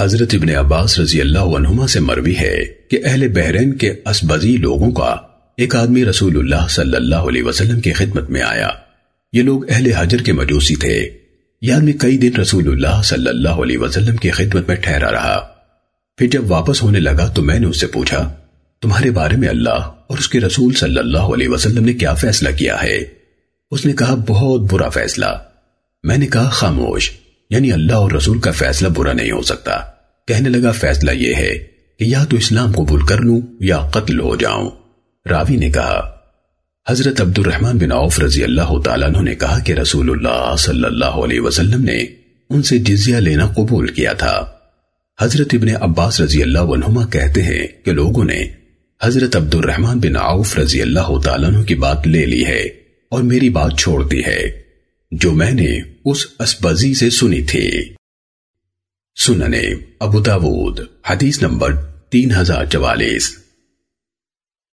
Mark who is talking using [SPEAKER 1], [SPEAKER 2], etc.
[SPEAKER 1] حضرت ابن عباس رضی اللہ عنہما سے مروی ہے کہ اہل بحرین کے اسبزی لوگوں کا ایک آدمی رسول اللہ صلی اللہ علیہ وسلم کی خدمت میں آیا۔ یہ لوگ اہل حجر کے مجوسی تھے۔ یہ آدمی کئی دن رسول اللہ صلی اللہ علیہ وسلم کی خدمت میں ٹھہرا رہا۔ پھر جب واپس ہونے لگا تو میں نے اس سے پوچھا، تمہارے بارے میں اللہ اور اس کے رسول صلی اللہ علیہ وسلم نے کیا فیصلہ کیا ہے؟ اس نے کہا، بہت برا فیصلہ۔ میں نے کہا، خاموش۔ یعنی اللہ اور رسول کا فیصلہ برا نہیں ہو سکتا۔ کہنے لگا، فیصلہ یہ ہے کہ یا تو اسلام قبول کر لوں یا قتل ہو جاؤں۔ راوی نے کہا، حضرت عبد الرحمن بن عوف رضی اللہ تعالیٰ نے کہا کہ رسول اللہ صلی اللہ علیہ وسلم نے ان سے جزیہ لینا قبول کیا تھا۔ حضرت ابن عباس رضی اللہ عنہما کہتے ہیں کہ لوگوں نے حضرت عبد الرحمن بن عوف رضی اللہ تعالیٰ کی بات لے لی ہے اور میری بات چھوڑ دی ہے۔ جو میں نے اس اسبزی سے سنی تھی۔ سننے ابو داود، حدیث نمبر تین ہزار چوالیس۔